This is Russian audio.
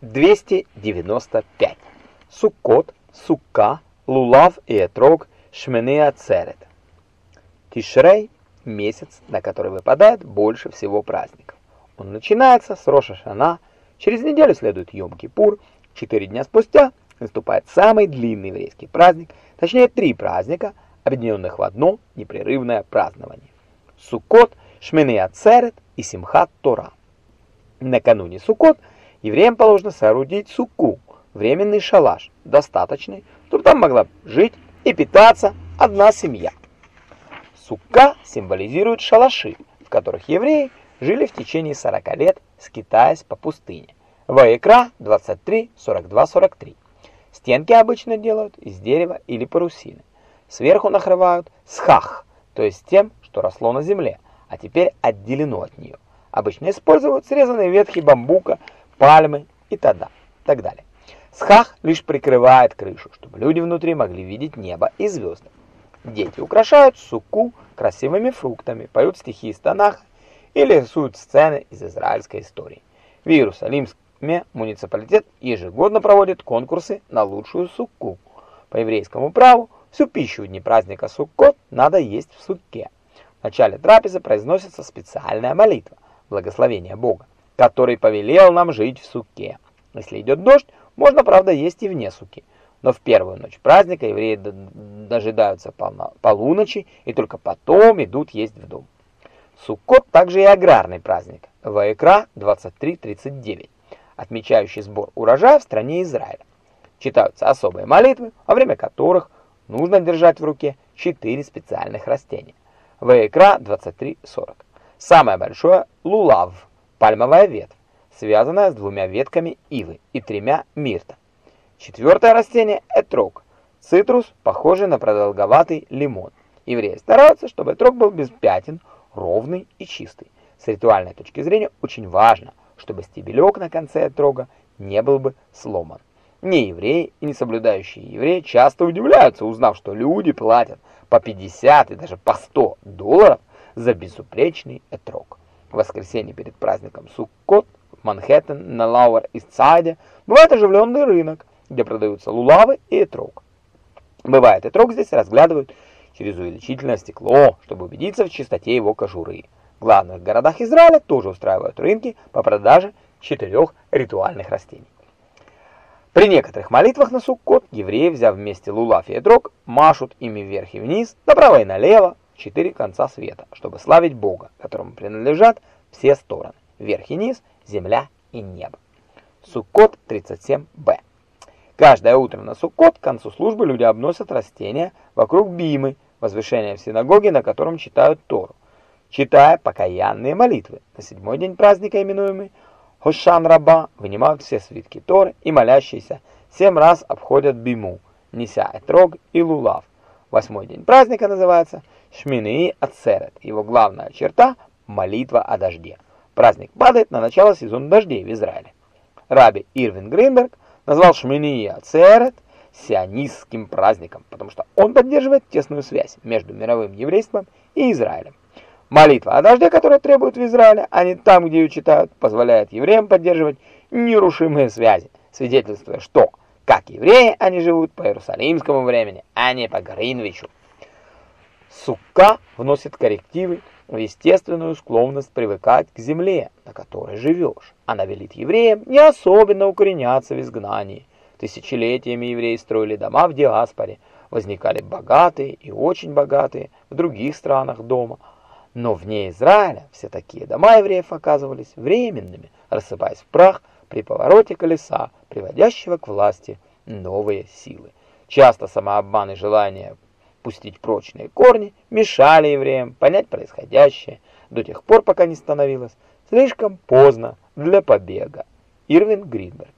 295. Суккот, Сукка, Лулав и Этрог, Шмены Ацерет. Тишрей – месяц, на который выпадает больше всего праздников. Он начинается с Роша Шана, через неделю следует Йом-Кипур, четыре дня спустя наступает самый длинный еврейский праздник, точнее три праздника, объединенных в одно непрерывное празднование. Суккот, Шмены Ацерет и Симхат Тора. Накануне Суккот евреям положено соорудить сукку, временный шалаш, достаточный, чтобы там могла жить и питаться одна семья. Сукка символизирует шалаши, в которых евреи жили в течение 40 лет, скитаясь по пустыне. Ваикра 23, 42, 43. Стенки обычно делают из дерева или парусины. Сверху накрывают схах, то есть тем, что росло на земле, а теперь отделено от нее. Обычно используют срезанные ветки бамбука, пальмы и т.д. так далее. Схах лишь прикрывает крышу, чтобы люди внутри могли видеть небо и звезды. Дети украшают суку красивыми фруктами, поют стихи из Танаха или рисуют сцены из израильской истории. В Иерусалимске муниципалитет ежегодно проводит конкурсы на лучшую сукку. По еврейскому праву всю пищу в дни праздника Суккот надо есть в сукке. В начале трапезы произносится специальная молитва, благословение Бога, который повелел нам жить в сукке. Если идет дождь, можно, правда, есть и вне суки. Но в первую ночь праздника евреи дожидаются полуночи и только потом идут есть в дом. Суккот также и аграрный праздник. Ваикра 23.39, отмечающий сбор урожая в стране Израиля. Читаются особые молитвы, во время которых нужно держать в руке четыре специальных растения. Ваикра 23.40. Самое большое – лулав, пальмовая ветвь, связанная с двумя ветками ивы и тремя мирта. Четвертое растение – этрог, цитрус, похожий на продолговатый лимон. Евреи стараются, чтобы этрог был без пятен, ровный и чистый. С ритуальной точки зрения очень важно, чтобы стебелек на конце этрога не был бы сломан. Не евреи и не соблюдающие евреи часто удивляются, узнав, что люди платят по 50 и даже по 100 долларов за безупречный этрог. В воскресенье перед праздником Суккот в Манхэттен на Лауэр-Истсайде бывает оживленный рынок, где продаются лулавы и этрог. Бывает, этрог здесь разглядывают через увеличительное стекло, чтобы убедиться в чистоте его кожуры. В главных городах Израиля тоже устраивают рынки по продаже четырех ритуальных растений. При некоторых молитвах на Суккот евреи, взяв вместе лулав и этрог, машут ими вверх и вниз, направо и налево, четыре конца света, чтобы славить Бога, которому принадлежат все стороны, вверх и низ, земля и небо. Суккот 37б. Каждое утро на Суккот к концу службы люди обносят растения вокруг бимы, возвышения в синагоге, на котором читают Тору, читая покаянные молитвы. На седьмой день праздника, именуемый Хошан Раба, вынимают все свитки Торы и молящиеся семь раз обходят биму, неся этрог и лулав. Восьмой день праздника называется Шминии Ацерет. Его главная черта – молитва о дожде. Праздник падает на начало сезона дождей в Израиле. Раби Ирвин Гринберг – назвал Шминия Церет сионистским праздником, потому что он поддерживает тесную связь между мировым еврейством и Израилем. Молитва о дожде, которая требует в Израиле, а не там, где ее читают, позволяет евреям поддерживать нерушимые связи, свидетельствуя, что, как евреи, они живут по иерусалимскому времени, а не по Гринвичу. Сукка вносит коррективы в естественную склонность привыкать к земле, на которой живешь. Она велит евреям не особенно укореняться в изгнании. Тысячелетиями евреи строили дома в диаспоре, возникали богатые и очень богатые в других странах дома. Но вне Израиля все такие дома евреев оказывались временными, рассыпаясь в прах при повороте колеса, приводящего к власти новые силы. Часто самообман и желание пустить прочные корни мешали евреям понять происходящее до тех пор, пока не становилось слишком поздно для побега. Ирвин Гринберг